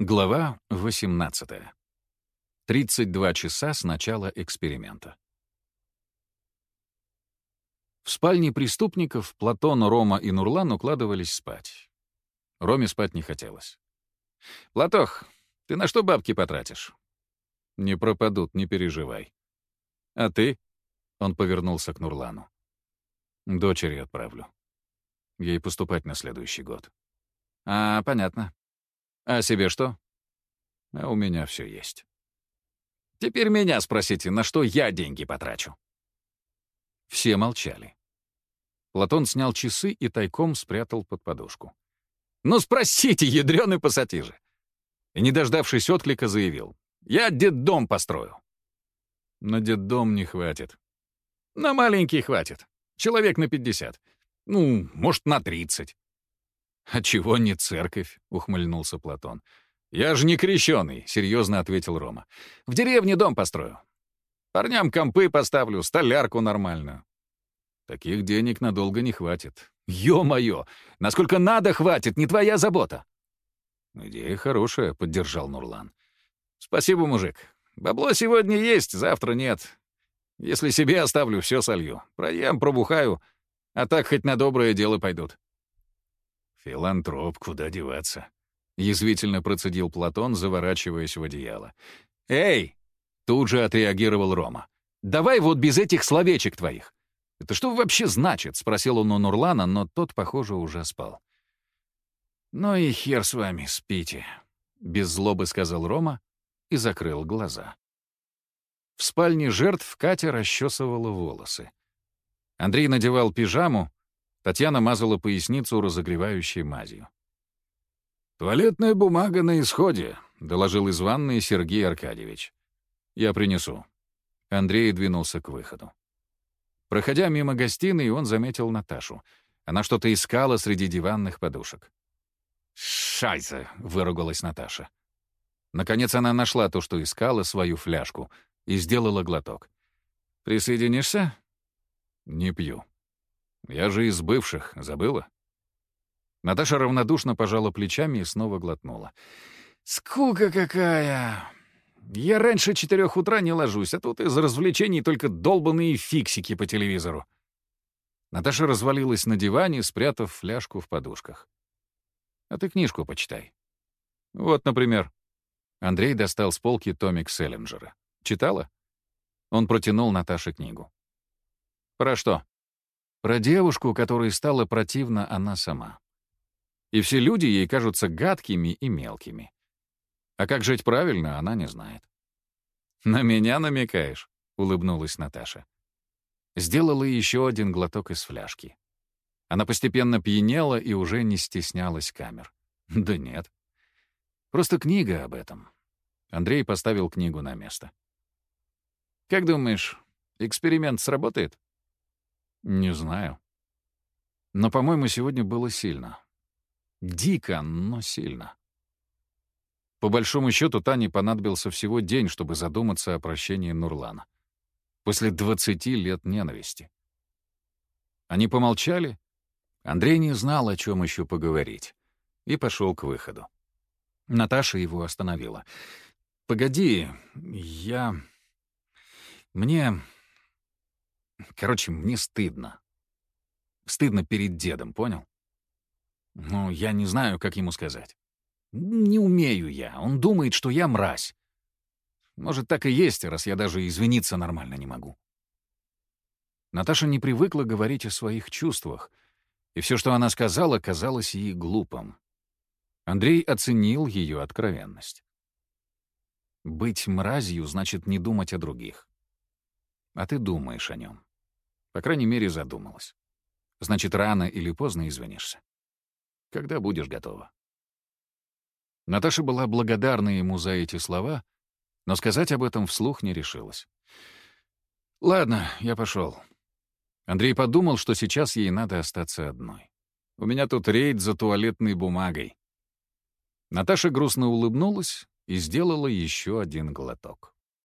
Глава 18. 32 часа с начала эксперимента. В спальне преступников Платон, Рома и Нурлан укладывались спать. Роме спать не хотелось. «Платох, ты на что бабки потратишь?» «Не пропадут, не переживай». «А ты?» — он повернулся к Нурлану. «Дочери отправлю. Ей поступать на следующий год». «А, понятно. А себе что? А у меня все есть. Теперь меня спросите, на что я деньги потрачу. Все молчали. Платон снял часы и тайком спрятал под подушку. «Ну спросите, ядрёный пассатижи!» И, не дождавшись отклика, заявил. «Я детдом построю». «На детдом не хватит». «На маленький хватит. Человек на пятьдесят. Ну, может, на тридцать. «А чего не церковь?» — ухмыльнулся Платон. «Я же не крещеный», — серьезно ответил Рома. «В деревне дом построю. Парням компы поставлю, столярку нормальную». «Таких денег надолго не хватит». «Ё-моё! Насколько надо хватит, не твоя забота!» «Идея хорошая», — поддержал Нурлан. «Спасибо, мужик. Бабло сегодня есть, завтра нет. Если себе оставлю, все солью. Проем, пробухаю, а так хоть на доброе дело пойдут». «Филантроп, куда деваться?» — язвительно процедил Платон, заворачиваясь в одеяло. «Эй!» — тут же отреагировал Рома. «Давай вот без этих словечек твоих. Это что вообще значит?» — спросил он у Нурлана, но тот, похоже, уже спал. «Ну и хер с вами, спите», — без злобы сказал Рома и закрыл глаза. В спальне жертв Катя расчесывала волосы. Андрей надевал пижаму, Татьяна мазала поясницу разогревающей мазью. «Туалетная бумага на исходе», — доложил из ванной Сергей Аркадьевич. «Я принесу». Андрей двинулся к выходу. Проходя мимо гостиной, он заметил Наташу. Она что-то искала среди диванных подушек. «Шайзе!» — выругалась Наташа. Наконец она нашла то, что искала, свою фляжку, и сделала глоток. «Присоединишься?» «Не пью», я же из бывших, забыла?» Наташа равнодушно пожала плечами и снова глотнула. «Скука какая! Я раньше четырех утра не ложусь, а тут из развлечений только долбанные фиксики по телевизору». Наташа развалилась на диване, спрятав фляжку в подушках. «А ты книжку почитай». «Вот, например». Андрей достал с полки томик Селлинджера. «Читала?» Он протянул Наташе книгу. «Про что?» Про девушку, которой стала противна она сама. И все люди ей кажутся гадкими и мелкими. А как жить правильно, она не знает. «На меня намекаешь?» — улыбнулась Наташа. Сделала еще один глоток из фляжки. Она постепенно пьянела и уже не стеснялась камер. Да нет. Просто книга об этом. Андрей поставил книгу на место. «Как думаешь, эксперимент сработает?» Не знаю. Но, по-моему, сегодня было сильно. Дико, но сильно. По большому счету, Тане понадобился всего день, чтобы задуматься о прощении Нурлана. После 20 лет ненависти. Они помолчали. Андрей не знал, о чем еще поговорить, и пошел к выходу. Наташа его остановила. «Погоди, я... Мне... Короче, мне стыдно. Стыдно перед дедом, понял? Ну, я не знаю, как ему сказать. Не умею я. Он думает, что я мразь. Может, так и есть, раз я даже извиниться нормально не могу. Наташа не привыкла говорить о своих чувствах, и все, что она сказала, казалось ей глупым. Андрей оценил ее откровенность. Быть мразью значит не думать о других. А ты думаешь о нем. По крайней мере, задумалась. Значит, рано или поздно извинишься. Когда будешь готова. Наташа была благодарна ему за эти слова, но сказать об этом вслух не решилась. «Ладно, я пошел. Андрей подумал, что сейчас ей надо остаться одной. У меня тут рейд за туалетной бумагой. Наташа грустно улыбнулась и сделала еще один глоток.